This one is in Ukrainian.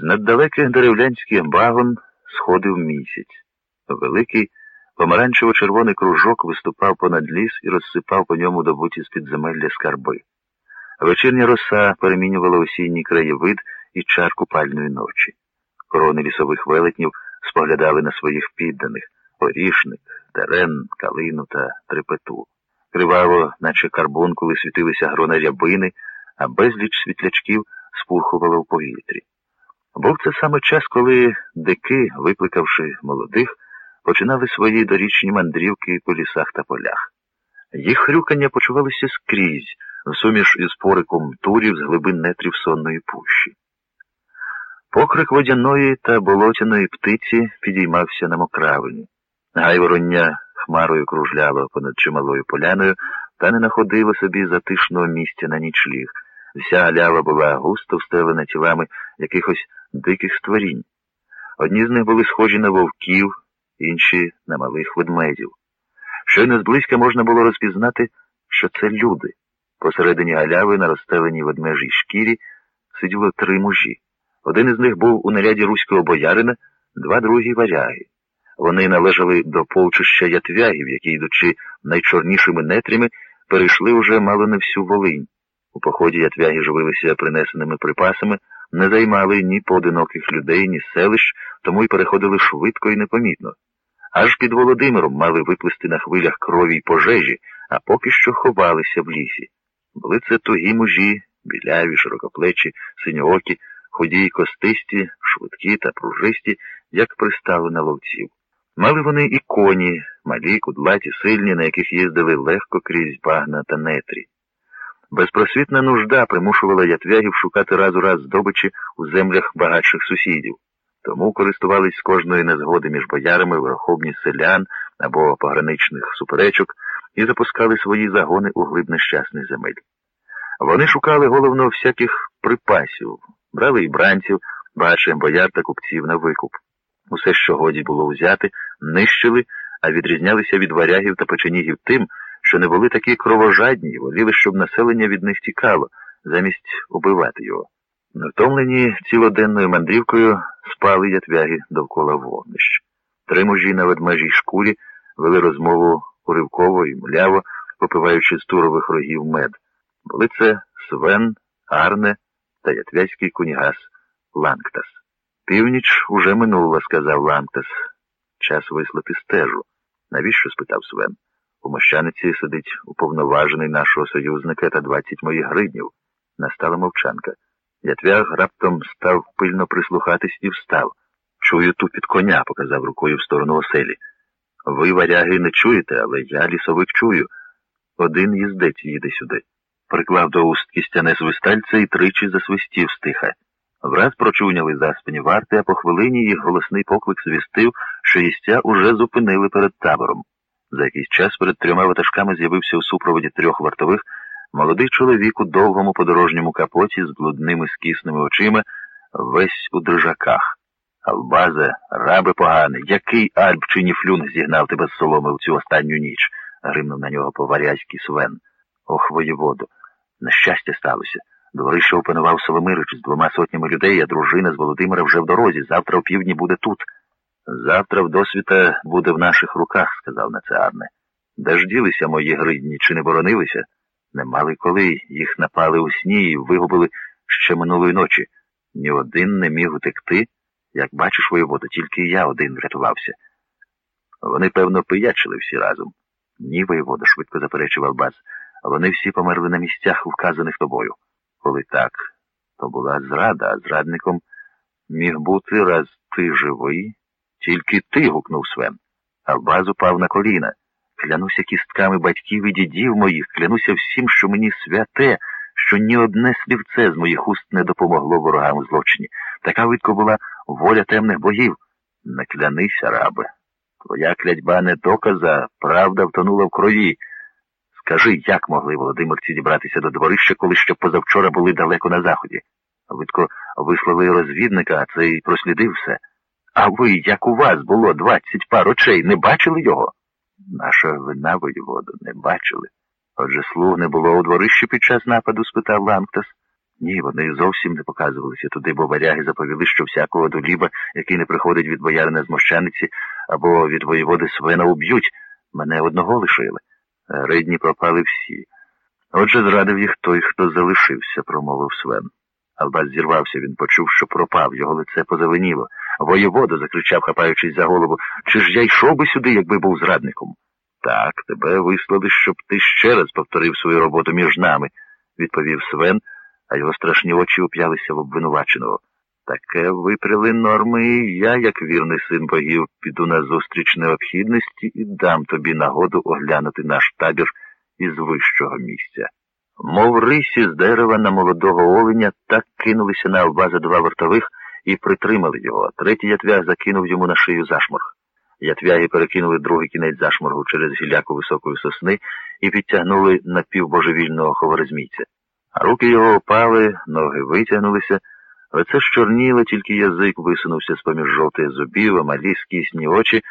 З наддалеких деревлянських багон сходив місяць. Великий помаранчево-червоний кружок виступав понад ліс і розсипав по ньому добуті з підземелля скарби. Вечірня роса перемінювала осінній краєвид і чар купальної ночі. Корони лісових велетнів споглядали на своїх підданих орішник, терен, калину та трепету. Криваво, наче карбункули, світилися грона рябини, а безліч світлячків спурхувало в повітрі. Був це саме час, коли дики, викликавши молодих, починали свої дорічні мандрівки по лісах та полях. Їх хрюкання почувалося скрізь, суміш із пориком турів з глибин нетрів сонної пущі. Покрик водяної та болотяної птиці підіймався на мокравині. Гайвороння хмарою кружляло понад чималою поляною та не находило собі затишного місця на нічліг. Вся галява була густо встелена тілами якихось диких створінь. Одні з них були схожі на вовків, інші на малих ведмедів. Щойно зблизька можна було розпізнати, що це люди. Посередині галяви на розстеленій ведмежій шкірі сиділо три мужі. Один із них був у наряді руського боярина, два другі варяги. Вони належали до полчища ятвягів, які, йдучи найчорнішими нетрями, перейшли уже мало не всю Волинь. У поході ятвяги живилися принесеними припасами, не займали ні поодиноких людей, ні селищ, тому й переходили швидко і непомітно. Аж під Володимиром мали виплисти на хвилях крові й пожежі, а поки що ховалися в лісі. Були це тугі мужі, біляві, широкоплечі, синьоокі, худі й костисті, швидкі та пружисті, як пристали на ловців. Мали вони і коні, малі, кудлаті, сильні, на яких їздили легко крізь багна та нетрі. Безпросвітна нужда примушувала ятвягів шукати раз у раз здобичі у землях багатших сусідів. Тому користувались з кожної незгоди між боярами верховні селян або пограничних суперечок і запускали свої загони у глиб нещасних земель. Вони шукали головно всяких припасів, брали і бранців, багатшим бояр та купців на викуп. Усе, що годі було взяти, нищили, а відрізнялися від варягів та печенігів тим, що не були такі кровожадні воліли, щоб населення від них тікало, замість убивати його. Втомлені цілоденною мандрівкою спали ятвяги довкола вогнищ. Три мужі на ведмежій шкурі вели розмову уривково і мляво, попиваючи з турових рогів мед. Були це Свен, Арне та ятвязький кунігас Ланктас. Північ уже минула, сказав Ланктас. Час вислати стежу. Навіщо? спитав Свен. У мощаниці сидить уповноважений нашого союзника та двадцять моїх гриднів. Настала мовчанка. Ятвяг раптом став пильно прислухатись і встав. Чую тупіт коня, показав рукою в сторону оселі. Ви, варяги, не чуєте, але я лісовик чую. Один їздець їде сюди. Приклав до уст кістяне свистальце і тричі засвистів стиха. Враз прочуняли заспані варти, а по хвилині їх голосний поклик звістив, що їстя уже зупинили перед табором. За якийсь час перед трьома ватажками з'явився у супроводі трьох вартових молодий чоловік у довгому подорожньому капоті з блудними скісними очима, весь у дрижаках. Албазе, рабе поганий, який Альб чи ніфлюн зігнав тебе з соломи в цю останню ніч, гримнув на нього поварязький свен. Ох, воєводу. Нещастя сталося. Дворище опанував Соломирич з двома сотнями людей, а дружина з Володимира вже в дорозі. Завтра о півдні буде тут. Завтра в досвіта буде в наших руках, сказав на це Арне. Де ділися мої гридні, чи не боронилися? Не мали коли, їх напали у сні і вигубили ще минулої ночі. Ні один не міг утекти. Як бачиш, воєводу, тільки я один врятувався. Вони, певно, пиячили всі разом. Ні, воєвода, швидко заперечив Албаз. Вони всі померли на місцях, вказаних тобою. Коли так, то була зрада, а зрадником міг бути раз ти живий, тільки ти. гукнув Свен. Албаз упав на коліна. Клянуся кістками батьків і дідів моїх, клянуся всім, що мені святе, що ні одне слівце з моїх уст не допомогло ворогам у злочині. Така видко була воля темних богів. Не клянися, рабе. Твоя клятьба не доказа, правда втонула в крові. Скажи, як могли володимирці дібратися до дворища, коли ще позавчора були далеко на заході? Видко вислали розвідника, а цей прослідив все. А ви, як у вас було двадцять пар очей, не бачили його? Наша вина воєводу не бачили. Отже, слуг не було у дворищі під час нападу? спитав Ланктас. Ні, вони зовсім не показувалися туди, бо варяги заповіли, що всякого доліба, який не приходить від боярина з мощаниці або від воєводи свина, уб'ють. Мене одного лишили. Ридні пропали всі. Отже, зрадив їх той, хто залишився, промовив Свен. Албас зірвався, він почув, що пропав, його лице позеленіло. Воєвода закричав, хапаючись за голову, чи ж я йшов би сюди, якби був зрадником? Так, тебе вислали, щоб ти ще раз повторив свою роботу між нами, відповів Свен, а його страшні очі уп'ялися в обвинуваченого. Таке випряли норми, і я, як вірний син богів, піду на зустріч необхідності і дам тобі нагоду оглянути наш табір із вищого місця. Мов рисі з дерева на молодого оленя так кинулися на Албаза два вартових і притримали його. Третій ятвяг закинув йому на шию зашморг. Ятвяги перекинули другий кінець зашморгу через гіляку високої сосни і підтягнули напівбожевільного ховорозмійця. Руки його опали, ноги витягнулися, лице щорніло, тільки язик висунувся з поміж жовтих зубів, а малі скісні очі.